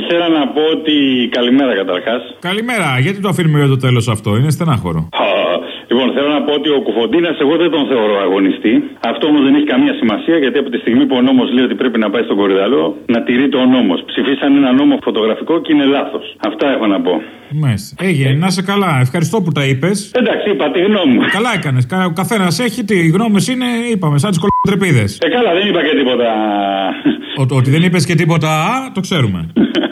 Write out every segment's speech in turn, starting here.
Ήθελα να πω ότι. Καλημέρα καταρχάς. Καλημέρα, γιατί το αφήνουμε για το τέλος αυτό, είναι στενάχωρο. Λοιπόν, θέλω να πω ότι ο Κουφοντίνας εγώ δεν τον θεωρώ αγωνιστή. Αυτό όμως δεν έχει καμία σημασία γιατί από τη στιγμή που ο νόμος λέει ότι πρέπει να πάει στον κορυδαλό, να τηρεί το νόμος. Ψηφίσαν ένα νόμο φωτογραφικό και είναι λάθος. Αυτά έχω να πω. Μάλιστα. Έγινε, να είσαι καλά. Ευχαριστώ που τα είπες. Εντάξει, είπα τη γνώμη μου. Καλά έκανες. Ο καθένας έχει τι γνώμες είναι, είπαμε, σαν τις κολοτρεπίδες. Ε, καλά, δεν είπα και τίποτα. ότι δεν είπες και τίποτα, το ξέρουμε.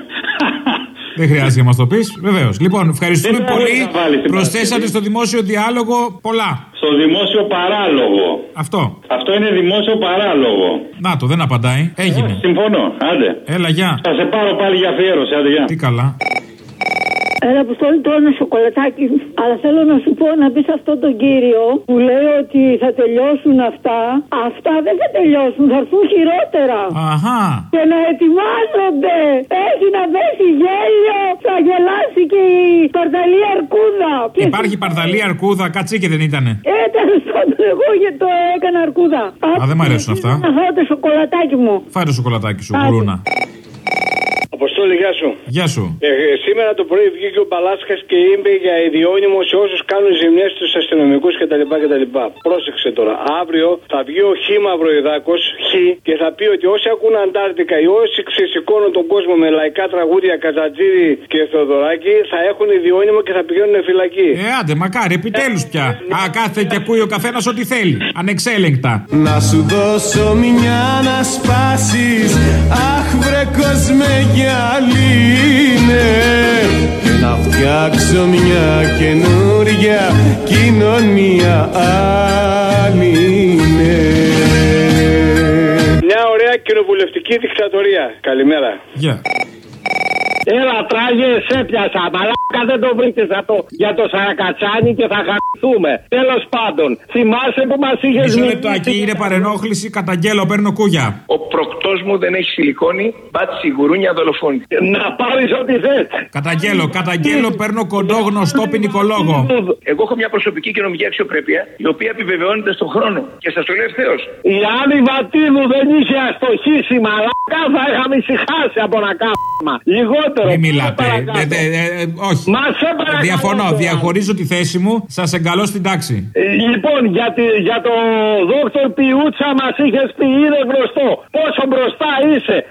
Δεν χρειάζεται να μας το πεις. Βεβαίως. Λοιπόν, ευχαριστούμε πολύ. Προσθέσατε στο δημόσιο διάλογο πολλά. Στο δημόσιο παράλογο. Αυτό. Αυτό είναι δημόσιο παράλογο. Να το, δεν απαντάει. Έγινε. Ε, συμφωνώ. Άντε. Έλα, γεια. Θα σε πάρω πάλι για αφιέρωση. Άντε, γεια. Τι καλά. Έλα, Αποστόλη, τώρα ένα σοκολατάκι. Αλλά θέλω να σου πω να πεις αυτόν τον κύριο που λέει ότι θα τελειώσουν αυτά. Αυτά δεν θα τελειώσουν, θα έρθουν χειρότερα. Αχά. Και να ετοιμάζονται. Έχει να πέσει γέλιο, θα γελάσει και η παρταλή αρκούδα. Υπάρχει παρταλή αρκούδα, κατσίκι δεν ήτανε. Ε, τέλο πάντων, εγώ γιατί το έκανα αρκούδα. Α, δεν μ' αρέσουν αυτά. Να φάω το σοκολατάκι μου. Φάει το σοκολατάκι σου, κουρούνα. Αποστόλη, γεια σου. Γεια σου. Ε, σήμερα το πρωί βγήκε ο Παλάσκα και είπε για ιδιώνυμο σε όσους κάνουν ζημιές στους αστυνομικούς κτλ, κτλ. Πρόσεξε τώρα. Αύριο θα βγει ο Χ Μαυροϊδάκο, Χ, και θα πει ότι όσοι ακούν Αντάρτικα ή όσοι ξεσηκώνουν τον κόσμο με λαϊκά τραγούδια Καζατζίδη και Θεοδωράκη θα έχουν ιδιώνυμο και θα πηγαίνουν φυλακή. Ε, άντε, μακάρι, επιτέλους πια. Α, κάθε και ακούει ο καθένας ό,τι θέλει. Ανεξέλεγκτα. Να σου δώσω μια να σπάσεις. Αχ, βρε γυαλίνε να φτιάξω μια καινούρια κοινωνία άλλη Μια ωραία κοινοβουλευτική δικτατορία. Καλημέρα. Γεια. Έλα, τράγε, σε πιάσα. Μαλάκα δεν το βρήκες αυτό για το Σαρακατσάνι και θα χαθούμε. Τέλος πάντων, θυμάσαι που μας είχες Μισό λεπτάκι, είναι παρενόχληση, καταγγέλω, παίρνω κούγια. Ο προκτός μου δεν έχει σιλικόνη, μπάτσι γουρούνια δολοφόνη. Να πάρεις ό,τι θες. Καταγγέλω, καταγγέλω, παίρνω κοντό γνωστό ποινικολόγο. Εγώ έχω μια προσωπική και νομική αξιοπρέπεια, η οποία επιβεβαιώνεται στον χρόνο. Και σας το λέω ευθέως. Η Άννη Βατίνου δεν είχε αστοχήσει, μαλάκα θα είχαμε ησυχάσει από ένα κάμα. Λιγότερο μην μιλάτε. Ε, ε, ε, όχι. Μα σε Διαφωνώ. Διαχωρίζω τη θέση μου. Σας εγκαλώ στην τάξη. Λοιπόν, για, για το δόκτωρ Πιούτσα μας είχες πει είναι γνωστό. Πόσο μπροστά είσαι.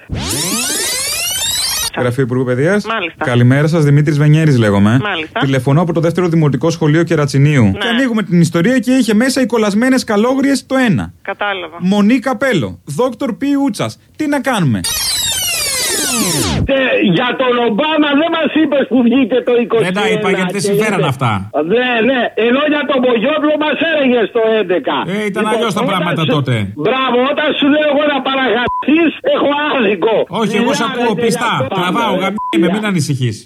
Γραφείο Υπουργού Παιδείας. Καλημέρα σας, Δημήτρης Βενιέρης λέγομαι. Μάλιστα. Τηλεφωνώ από το δεύτερο δημοτικό σχολείο Κερατσινίου. Ναι. Και ανοίγουμε την ιστορία και είχε μέσα οι κολλασμένες καλόγριες το ένα. Κατάλαβα. Μονή καπέλο. Δόκτωρ Πιούτσας. Τι να κάνουμε; Και για τον Ομπάμα δεν μας είπες που βγήκε το 20. Δεν τα είπα γιατί δεν συμφέραν αυτά. Ναι, ναι. Ενώ για τον Μπογιόπλο μας έλεγες το 11. Ε, ήταν αλλιώς τα πράγματα τότε. Μπράβο, όταν σου λέω εγώ να παραγραφεί, έχω άδικο. Όχι, εγώ σε ακούω πιστά. Τραβάω, γαμί μην ανησυχείς.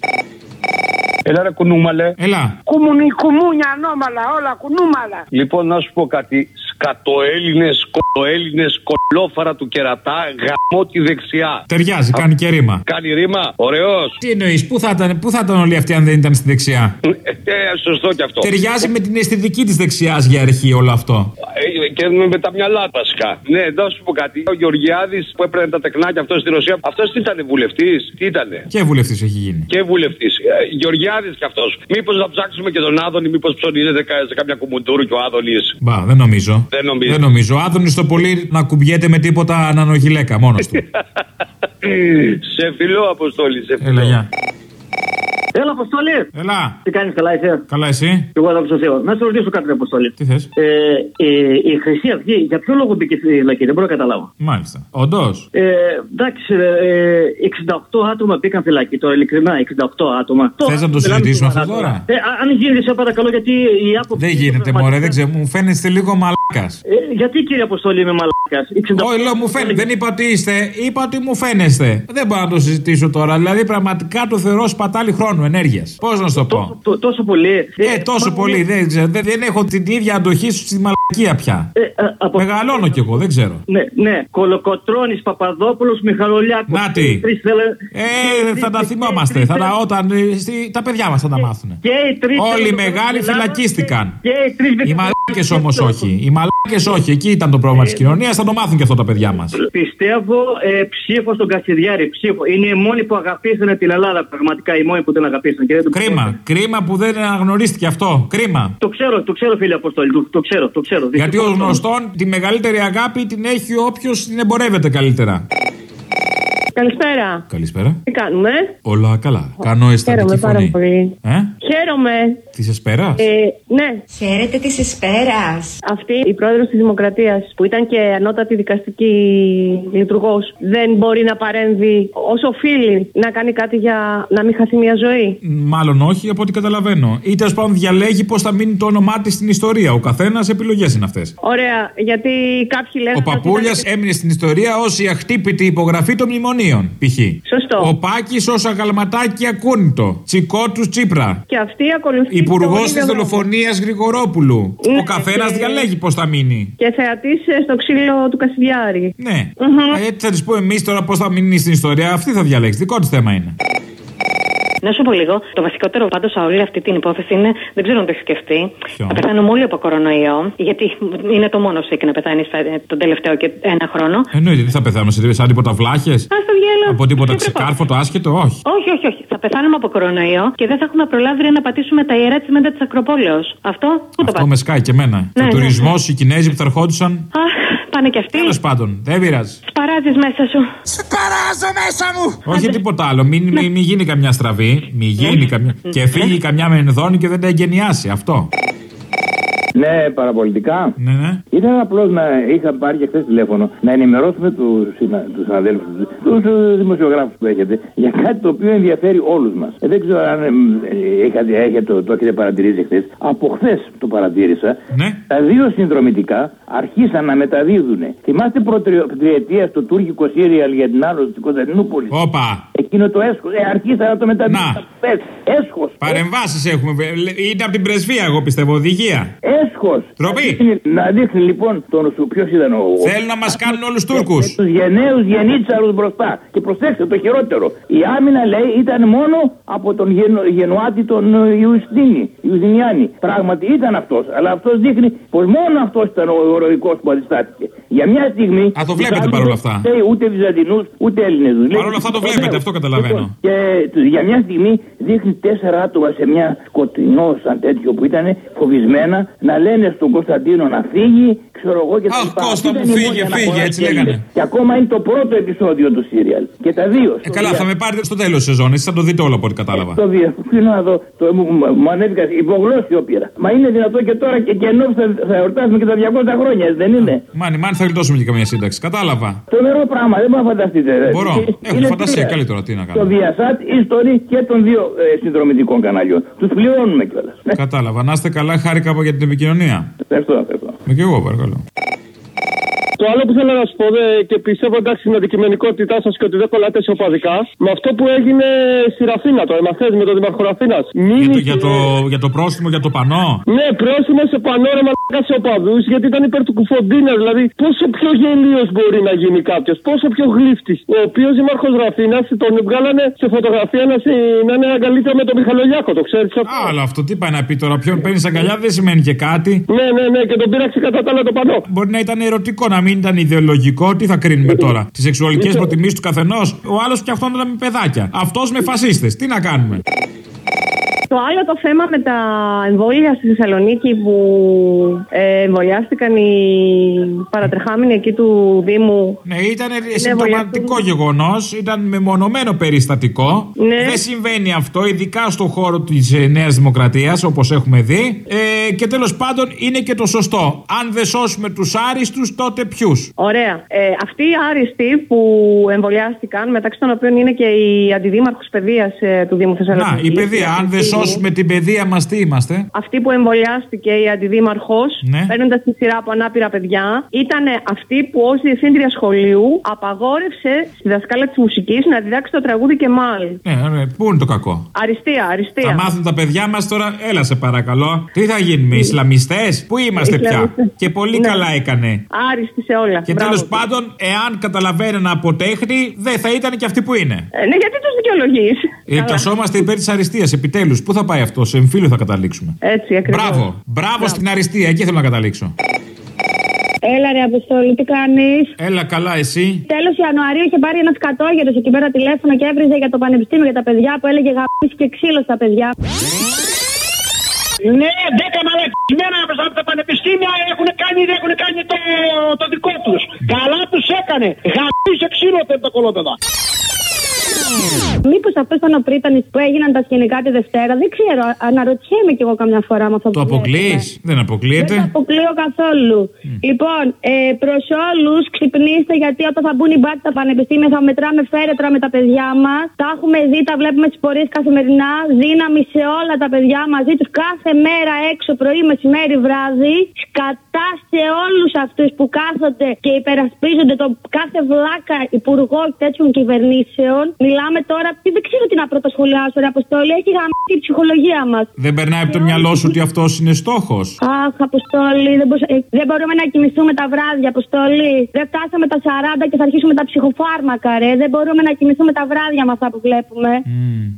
Έλα ρε κουνούμαλε. Έλα. Κουμουνι, κουμούνια, ανώμαλα, όλα κουνούμαλα. Λοιπόν, να σου πω κάτι. Σκατοέλληνε, κολοέλληνε, κολόφαρα του κερατά, γαμώ τη δεξιά. Ταιριάζει, κάνει και ρήμα. Κάνει ρήμα, ωραίος. Τι εννοείς, πού, θα ήταν, πού θα ήταν όλοι αυτοί αν δεν ήταν στη δεξιά; Ε, ε σωστό κι αυτό. Ταιριάζει με την αισθητική της δεξιάς για αρχή όλο αυτό. Ε, και με τα μυαλά βασικά. Ναι, να σου πω κάτι. Ο Γεωργιάδης που έπαιρνε τα τεκνάκια αυτός στη Ρωσία, αυτός τι ήταν βουλευτής, τι ήταν. Και βουλευτής έχει γίνει. Και βουλευτής. Ε, Γεωργιάδης κι αυτός. Μήπως να ψάξουμε και τον Άδωνη, μήπως ψωνίζεται σε κάποια κουμουντούρου και ο Άδωνης; Μπα, δεν νομίζω. Δεν νομίζω. Δεν νομίζω. Ο Άδωνης το πολύ να κουμπιέται με τίποτα ανανοχηλέκα μόνος του. σε φιλό, Αποστόλη, σε φιλό. Έλα, Έλα, Αποστολή. Έλα. Τι κάνεις, καλά είσαι; Καλά, εσύ. Και εγώ εδώ στο Να σε ρωτήσω κάτι, Αποστολή. Τι θες; Ε, ε, η Χρυσή Αυγή, για ποιο λόγο μπήκε στη φυλακή, δεν μπορώ να καταλάβω. Μάλιστα. Όντως. Ε, εντάξει, ε, 68 άτομα μπήκαν φυλακή τώρα, ειλικρινά, 68 άτομα. Θες να το συζητήσουμε αυτό τώρα; Ε, αν γίνει, σε παρακαλώ, γιατί η άποψη. Δεν γίνεται, μωρέ, δεν ξέρω, μου φαίνεστε λίγο μαλάκα. Ε, γιατί κύριε Αποστολή είμαι μαλάκας; Όχι, λέω μου φαίνεται. Δεν είπα ότι είστε, είπα ότι μου φαίνεστε. Δεν μπορώ να το συζητήσω τώρα. Δηλαδή, πραγματικά το θεωρώ σπατάλη χρόνου, ενέργειας. Πώς να σου το πω; Τό, τόσο πολύ. Ε, τόσο πολύ. Δεν, ξέρω, δεν, δεν έχω την ίδια αντοχή σου στη μαλακία πια. Ε, από... Μεγαλώνω κι εγώ, δεν ξέρω. Ναι, ναι. Κολοκοτρόνη Παπαδόπουλος Μιχαλολιάκος. Να τι. Ε, θα τα θυμόμαστε. Θα τα, όταν, ε, στη, τα παιδιά μας θα τα μάθουν. Και οι τρεις. Όλοι οι μεγάλοι φυλακίστηκαν. Και οι τρεις Οι μαλάκες μαλάκε όμως όχι. Οι μαλάκες όχι. Εκεί ήταν το πρόβλημα της κοινωνίας. Θα το μάθουν και αυτό τα παιδιά μας. Πιστεύω ε, ψήφο στον Κασιδιάρη. Ψήφο. Είναι οι μόνοι που αγαπήσανε την Ελλάδα. Πραγματικά οι μόνοι που την αγαπήσαν. Και δεν το Κρίμα. Κρίμα που δεν αναγνωρίστηκε αυτό. Κρίμα. Το ξέρω, το ξέρω, φίλε Αποστόλη. Το, το ξέρω, το ξέρω. Γιατί ο Δυστυχώς, γνωστόν τη μεγαλύτερη αγάπη την έχει όποιος την εμπορεύεται καλύτερα. Καλησπέρα. Καλησπέρα. Τι κάνουμε; Όλα καλά. Κάνω αισθαντική Χαίρομαι πάρα φωνή. πολύ. Ε; Χαίρομαι. Της εσπέρας; Ε, ναι. Χαίρετε της Εσπέρας. Αυτή η πρόεδρος της Δημοκρατίας, που ήταν και ανώτατη δικαστική λειτουργός, δεν μπορεί να παρέμβει όσο οφείλει να κάνει κάτι για να μην χαθεί μια ζωή; Μάλλον όχι, από ό,τι καταλαβαίνω. Ή τέλος πάντων διαλέγει πώς θα μείνει το όνομά της στην ιστορία. Ο καθένας επιλογές είναι αυτές. Ωραία, γιατί κάποιοι λένε. Ο Παπούλιας έμεινε στην ιστορία ως η αχτύπητη υπογραφή των μνημονίων, π.χ. Σωστό. Ο Πάκης ως αγαλματάκι ακούνητο. Τσικό τους Τσίπρα. Και αυτή ακολουθεί. Υπουργός το της ίδιο δρόμο. δολοφονίας Γρηγορόπουλου. Ναι, Ο καθένας και- διαλέγει πώς θα μείνει. Και θεατής στο ξύλο του Κασιδιάρη. Ναι. Ε, Έτσι θα της πω εμείς τώρα πώς θα μείνει στην ιστορία. Αυτή θα διαλέξει. Δικό της θέμα είναι. Να σου πω λίγο. Το βασικότερο πάντως σε όλη αυτή την υπόθεση είναι, δεν ξέρω αν το έχεις σκεφτεί, Ποιο; θα πεθάνουμε όλοι από κορονοϊό. Γιατί είναι το μόνος sick να πεθάνεις τον τελευταίο και ένα χρόνο. Εννοείται, τι θα πεθάνουμε σε σαν τίποτα βλάχες; Α το διάλογο. Από τίποτα ξεκάρφωτο, άσχετο, όχι. Όχι, όχι, όχι. Θα πεθάνουμε από κορονοϊό και δεν θα έχουμε προλάβει ρε, να πατήσουμε τα ιερά τσιμέντα της Ακροπόλεως. Αυτό πού το Αυτό με σκάει και εμένα. Ναι, Και ο ναι, τουρισμός, οι Κινέζοι που θα ερχόντουσαν. Αχ, πάνε και αυτοί. Τέλος πάντων, δεν πειράζει. Σπαράζεις μέσα σου. Παράζω μέσα μου! Όχι τίποτα άλλο. Μην, μην, μην γίνει καμιά στραβή. Μην γίνει καμιά. Και φύγει καμιά μενδόνη και δεν τα εγκαινιάσει. Αυτό. Ναι, παραπολιτικά. Ναι, ναι. Ήθελα απλώς να είχα πάρει και χθες τηλέφωνο να ενημερώσουμε τους συναδέλφους, τους δημοσιογράφους που έχετε για κάτι το οποίο ενδιαφέρει όλους μας. Ε, δεν ξέρω αν ε, ε, είχατε, έχετε, το, το έχετε παρατηρήσει χθες. Από χθες το παρατήρησα. Ναι. Τα δύο συνδρομητικά αρχίσαν να μεταδίδουν. Θυμάστε πρωτριετία στο τουρκικό σύριαλ για την άλλο στην Κωνσταντινούπολης. Όπα. Εκείνο το έσχος. Ε, αρχίσαν να το μεταδίδουν. Να. Πες, Έσχος. Παρεμβάσεις έχουμε. Είναι από την πρεσβεία, εγώ πιστεύω, οδηγία. Έσχος. Τροπή. Να δείχνει, να δείχνει λοιπόν τον σου. Ποιος ήταν ο. Θέλουν να μας κάνουν όλους Τούρκους. Τους γενναίους γενίτσαρου μπροστά. Και προσέξτε το χειρότερο. Η άμυνα λέει ήταν μόνο από τον γενο, γενουάτη τον ε, Ιουστίνη, Ιουστινιάνη. Πράγματι ήταν αυτός. Αλλά αυτός δείχνει πως μόνο αυτός ήταν ο ηρωικό που αντιστάθηκε. Για μια στιγμή. Α, το βλέπετε τους παρόλα άλλους αυτά. δεν λέει Ούτε Βυζαντινούς ούτε Έλληνες. Παρ' όλα αυτά το βλέπετε, αυτό καταλαβαίνω. Και του- για μια στιγμή δείχνει τέσσερα άτομα σε μια σκοτεινό σαν τέτοιο που ήταν φοβισμένα να λένε στον Κωνσταντίνο να φύγει, ξέρω εγώ και τα Αχ, λοιπά. Κώστα Αυτή μου, ήταν η φύγε, μόνη φύγε, αναφορά έτσι που έγινε. λέγανε. Και ακόμα είναι το πρώτο επεισόδιο του σύριαλ. Και τα δύο. Ε, καλά, θα με πάρετε στο τέλος της σεζόν. Εσεί θα το δείτε όλο από ό,τι κατάλαβα. Το δύο. Θέλω να δω. Το, μου, μου- μου ανέβηκα υπογλώσιο πήρα. Μα είναι δυνατό και τώρα και, και ενώ θα, θα εορτάσουμε και τα 200 χρόνια, έτσι δεν είναι; Μάνι, μάνι, θα γλιτώσουμε και καμία σύνταξη. Κατάλαβα. Το νερό πράγμα, δεν μπορείτε να φανταστείτε. ρε. Μπορώ. Και- Έχω είναι φαντασία. τρία. Καλή τώρα, τι να Το κάνω. Viasat, History και των δύο ε, συνδρομητικών καναλιών. Τους πληρώνουμε κιόλας. Κατάλαβα. Να είστε καλά, χάρηκα από για την επικοινωνία. Ευχαριστώ, ευχαριστώ. Με και εγώ, παρακαλώ. Το άλλο που θέλω να σου πω δε, και πιστεύω εντάξει στην αντικειμενικότητά σας και ότι δεν κολλάτε σε οπαδικά, με αυτό που έγινε στη Ραφίνα, το εμαθέ με τον Δήμαρχο Ραφίνας. Για το, για, το, για το πρόστιμο, για το πανό. Ναι, πρόσημο σε πανόραμα σε οπαδούς γιατί ήταν υπέρ του κουφοντίνα. Δηλαδή, πόσο πιο γελίος μπορεί να γίνει κάποιος, πόσο πιο γλύφτης. Ο οποίος Δήμαρχο Ραφίνας τον βγάλανε σε φωτογραφία να, συ- να είναι αγκαλίτσα με τον Μιχαλολιάκο, το ξέρεις αυτό; Α, αλλά αυτό τι πάει να πει τώρα. Ποιον παίρνεις αγκαλιά δεν σημαίνει και κάτι. Ναι, ναι, ναι, και τον πήραξε κατά τα άλλα το πανό. Μπορεί να ήταν ερωτικό, να μην ήταν ιδεολογικό. Τι θα κρίνουμε τώρα; Τις σεξουαλικές Λοιπόν. προτιμήσεις του καθενός. Ο άλλος φτιαχτώνονταν με παιδάκια. Αυτός με φασίστες. Τι να κάνουμε; Το άλλο το θέμα με τα εμβόλια στη Θεσσαλονίκη που ε, εμβολιάστηκαν οι παρατρεχάμενοι εκεί του Δήμου. Ναι, ήταν συμπτωματικό γεγονός. Ήταν μεμονωμένο περιστατικό. Ναι. Δεν συμβαίνει αυτό, ειδικά στον χώρο της Νέας Δημοκρατίας, όπως έχουμε δει. Ε, και τέλος πάντων είναι και το σωστό. Αν δεν σώσουμε τους άριστους, τότε ποιους; Ωραία. Ε, αυτοί οι άριστοι που εμβολιάστηκαν, μεταξύ των οποίων είναι και η αντιδήμαρχος παιδείας ε, του Δήμου Θεσσαλονίκη. Να, η παιδεία. Αν δεν σώσουμε την παιδεία μας, τι είμαστε; Αυτή που εμβολιάστηκε η αντιδήμαρχος, Ναι. παίρνοντας τη σειρά από ανάπηρα παιδιά, ήταν αυτή που ως διευθύντρια σχολείου απαγόρευσε στη δασκάλα της μουσικής να διδάξει το τραγούδι και μάλ. Ναι, ναι, πού είναι το κακό; Αριστεία, αριστεία. Θα μάθουν τα παιδιά μας τώρα, έλα σε παρακαλώ. Τι θα γίνουμε, Ισλαμιστές, πού είμαστε πια; Ισλαμιστές. Και πολύ Ναι. καλά έκανε. Άριστη σε όλα. Και Μπράβο τέλος του. πάντων, εάν καταλαβαίνανε από τέχνη, δεν θα ήταν και αυτοί που είναι. Ε, ναι, γιατί τους δικαιολογείς; Ε, Τασόμαστε υπέρ της αριστείας, επιτέλους. Πού θα πάει αυτός, σε εμφύλιο θα καταλήξουμε. Έτσι ακριβώς. Μπράβο, μπράβο στην αριστεία, εκεί θέλω να καταλήξω. Έλα ρε Αποστόλη, τι κάνεις; Έλα καλά, εσύ; Τέλος Ιανουαρίου είχε πάρει ένας κατόγερο εκεί πέρα τηλέφωνο και έβριζε για το πανεπιστήμιο για τα παιδιά που έλεγε γαμπή και ξύλος στα παιδιά. Ναι, δέκα μαλακισμένα από τα πανεπιστήμια έχουν κάνει, έχουν κάνει το, το δικό τους. Καλά τους έκανε. Γαμπή ξύλος τα κολόπεδα. Μήπως αυτός ήταν ο πρίτανη που έγιναν τα σκηνικά τη Δευτέρα, δεν ξέρω. Αναρωτιέμαι κι εγώ καμιά φορά με αυτό Το αποκλεί, δεν αποκλείεται; Δεν το αποκλείω καθόλου. Λοιπόν, ε, προς όλους, ξυπνήστε γιατί όταν θα μπουν οι μπάτι στα πανεπιστήμια θα μετράμε φέρετρα με τα παιδιά μας. Τα έχουμε δει, τα βλέπουμε στις πορείες καθημερινά. Δύναμη σε όλα τα παιδιά μαζί τους κάθε μέρα έξω, πρωί, μεσημέρι, βράδυ. Σκατά σε όλους αυτούς που κάθονται και υπερασπίζονται τον κάθε βλάκα υπουργό τέτοιων κυβερνήσεων. Μιλάμε τώρα, τι δεν ξέρω τι να πρωτοσχολιάσω, ρε Αποστόλη. Έχει γαμίσει η ψυχολογία μας. Δεν περνάει από το μυαλό σου ότι αυτός είναι στόχος; Αχ, Αποστόλη, δεν, μπορούσα- ε, δεν μπορούμε να κοιμηθούμε τα βράδια, Αποστόλη. Δεν φτάσαμε τα 40 και θα αρχίσουμε τα ψυχοφάρμακα, ρε. Δεν μπορούμε να κοιμηθούμε τα βράδια με αυτά που βλέπουμε.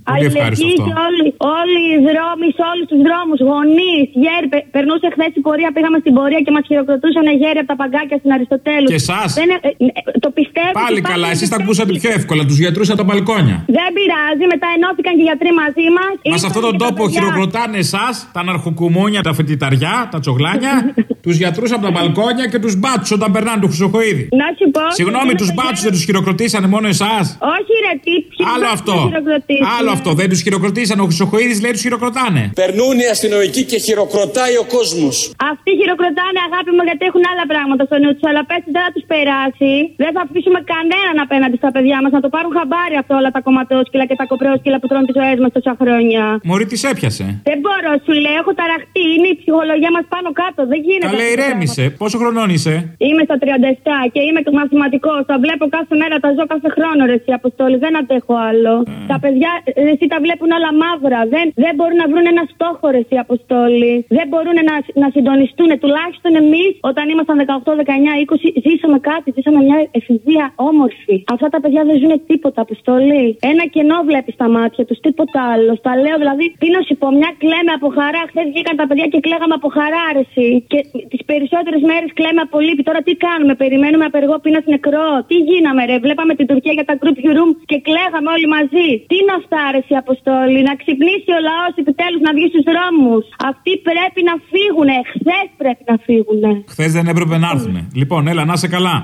Πολύ ευχάριστο Αλληλεγγύη αυτό. και όλοι, όλοι οι δρόμοι, σε όλους τους δρόμους, γονείς, γέροι. Πε- Περνούσε χθες η πορεία, πήγαμε στην πορεία και μας χειροκροτούσαν γέροι από τα παγκάκια στην Αριστοτέλου. Και εσάς; Δεν, ε, ε, το πιστεύω. Πάλι ότι καλά, υπάρχει εσείς τα ακούσατε πιο εύκολα, τους γιατρούς από τα μπαλκόνια. Δεν πειράζει, μετά ενώθηκαν και οι γιατροί μαζί μας. Μα σε αυτόν τον τόπο χειροκροτάνε εσάς, τα αναρχοκουμούνια, τα φοιτηταριά, τα τσογλάνια, τους γιατρούς από τα μπαλκόνια και τους μπάτσου όταν περνάνε του Χρυσοχοίδη. Να σου πω. Συγγνώμη, τους μπάτσου δεν τους χειροκροτήσανε μόνο εσάς. Όχι, ρε, τι. ποιοι Άλλο μας αυτό. χειροκροτήσουν. Άλλο αυτό. Δεν τους χειροκροτήσανε. Ο Χρυσοχοίδη λέει τους χειροκροτάνε. Περνούν οι αστυνομικοί και χειροκροτάει ο κόσμος. Αυτοί χειροκροτάνε, αγάπη μου, γιατί έχουν άλλα πράγματα στο νου τους. Αλλά πες τους, δεν θα τους περάσει. Δεν θα αφήσουμε κανέναν απέναντι στα παιδιά μας να το πάρουν χαμπάρι αυτό όλα τα κομματόσκυλα και τα κοπρόσκυλα που τρώνε τις ζωές μας τόσα χρόνια. Μωρή τη έπιασε. Δεν μπορώ, σου λέω, έχω ταραχτεί. Είναι η ψυχολογία μας πάνω κάτω. Δεν γίνεται. Καλέ, αυτό το ηρέμησε. Πόσο χρονών είσαι; πράγμα. Είμαι στα 37 και είμαι μαθηματικό. Τα βλέπω κάθε μέρα, τα ζω κάθε χρόνο, ρε, εσύ Αποστόλη. Δεν αντέχω άλλο. Τα παιδιά, ρε, εσύ τα βλέπουν όλα μαύρα. Δεν, δεν μπορούν να βρουν ένα στόχο, ρε, εσύ Αποστόλη. Δεν μπορούν να, να συντονιστούν. Τουλάχιστον εμείς, όταν ήμασταν 18, 19, 20, ζήσαμε κάτι. Ζήσαμε μια εφηβεία όμορφη. Αυτά τα παιδιά δεν ζουν τίποτα, Αποστόλη. Ένα κενό βλέπεις στα μάτια τους, τίποτα άλλο. Τα λέω δηλαδή, τι να σου πω, μια κλαίμε από χαρά. Χθες βγήκαν τα παιδιά και κλαίγαμε από χαρά, ρε, εσύ. Και τις περισσότερες μέρες κλαίμε από λύπη. Τώρα τι κάνουμε, περιμένουμε απεργό πείνας νεκρό. Τι γίναμε, ρε. Βλέπαμε την Τουρκία για τα group room και κλαίγαμε όλοι μαζί. Τι είναι αυτά, ρε, εσύ, Αποστόλη. Να ξυπνήσει ο λαός επιτέλους να βγει στους δρόμους. Αυτοί πρέπει να φύγουν. Χθες πρέπει να φύγουν. Χθες δεν έπρεπε να έρθουν. Λοιπόν, έλα, να είσαι καλά.